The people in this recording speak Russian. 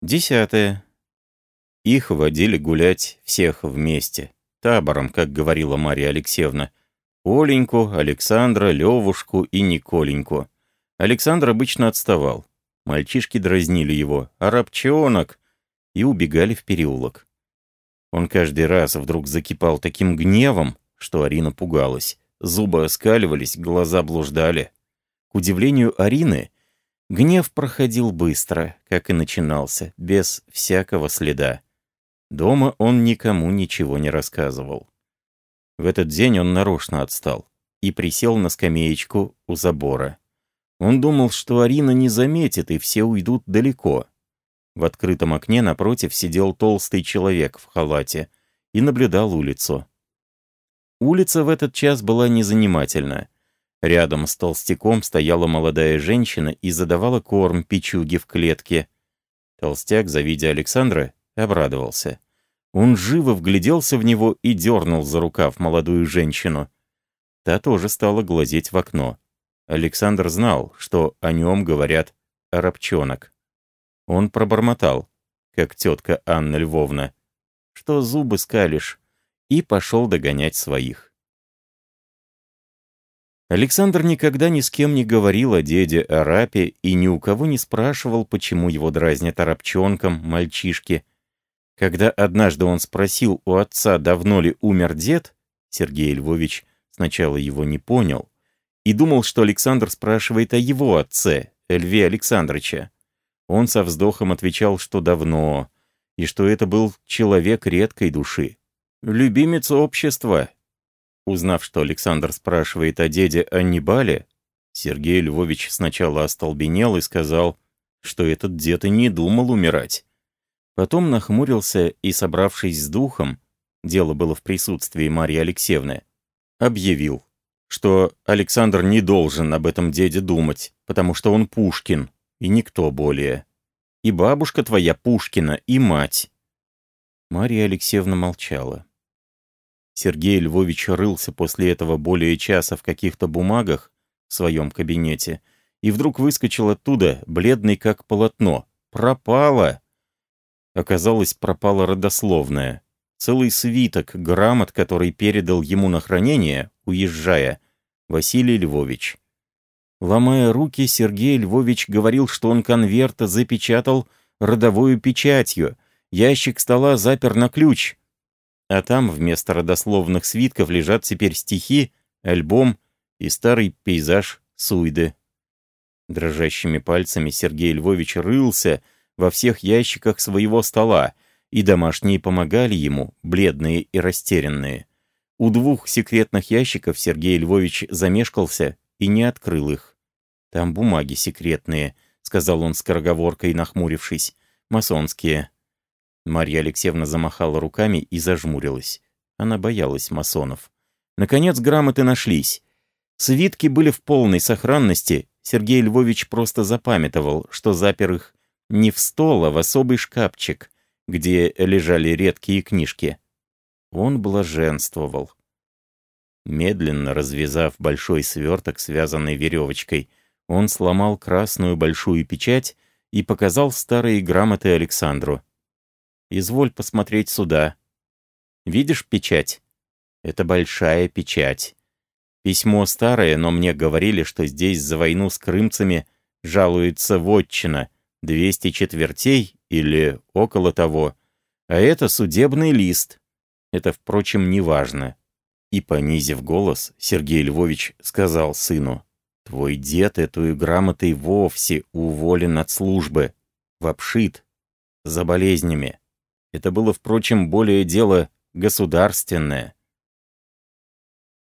Десятое. Их водили гулять всех вместе, табором, как говорила Марья Алексеевна. Оленьку, Александра, Левушку и Николеньку. Александр обычно отставал. Мальчишки дразнили его. «Арабчонок!» и убегали в переулок. Он каждый раз вдруг закипал таким гневом, что Арина пугалась. Зубы оскаливались, глаза блуждали. К удивлению Арины, гнев проходил быстро, как и начинался, без всякого следа. Дома он никому ничего не рассказывал. В этот день он нарочно отстал и присел на скамеечку у забора. Он думал, что Арина не заметит, и все уйдут далеко. В открытом окне напротив сидел толстый человек в халате и наблюдал улицу. Улица в этот час была незанимательна. Рядом с толстяком стояла молодая женщина и задавала корм печуге в клетке. Толстяк, завидя Александра, обрадовался. Он живо вгляделся в него и дернул за рукав молодую женщину. Та тоже стала глазеть в окно. Александр знал, что о нем говорят «арабчонок». Он пробормотал, как тетка Анна Львовна, что зубы скалишь, и пошел догонять своих. Александр никогда ни с кем не говорил о деде Арапе и ни у кого не спрашивал, почему его дразнят арабчонком, мальчишки, когда однажды он спросил у отца, давно ли умер дед, Сергей Львович сначала его не понял и думал, что Александр спрашивает о его отце, Льве Александровича. Он со вздохом отвечал, что давно, и что это был человек редкой души. Любимец общества. Узнав, что Александр спрашивает о деде Аннибале, Сергей Львович сначала остолбенел и сказал, что этот дед и не думал умирать. Потом нахмурился и, собравшись с духом, дело было в присутствии Марьи Алексеевны, объявил, что Александр не должен об этом деде думать, потому что он Пушкин, и никто более. И бабушка твоя Пушкина, и мать. Марья Алексеевна молчала. Сергей Львович рылся после этого более часа в каких-то бумагах в своем кабинете и вдруг выскочил оттуда, бледный как полотно. «Пропало!» Оказалось, пропала родословная. Целый свиток грамот, который передал ему на хранение, уезжая, Василий Львович. Ломая руки, Сергей Львович говорил, что он конверта запечатал родовую печатью, ящик стола запер на ключ. А там вместо родословных свитков лежат теперь стихи, альбом и старый пейзаж Суйды. Дрожащими пальцами Сергей Львович рылся, во всех ящиках своего стола, и домашние помогали ему, бледные и растерянные. У двух секретных ящиков Сергей Львович замешкался и не открыл их. «Там бумаги секретные», — сказал он скороговоркой, нахмурившись. «Масонские». Марья Алексеевна замахала руками и зажмурилась. Она боялась масонов. Наконец грамоты нашлись. Свитки были в полной сохранности. Сергей Львович просто запамятовал, что запер их не в стол, а в особый шкафчик, где лежали редкие книжки. Он блаженствовал. Медленно развязав большой сверток, связанный веревочкой, он сломал красную большую печать и показал старые грамоты Александру. «Изволь посмотреть сюда. Видишь печать? Это большая печать. Письмо старое, но мне говорили, что здесь за войну с крымцами жалуется вотчина — 200 четвертей или около того, а это судебный лист. Это, впрочем, не важно. И, понизив голос, Сергей Львович сказал сыну, «Твой дед эту грамотой вовсе уволен от службы, в обшит, за болезнями. Это было, впрочем, более дело государственное.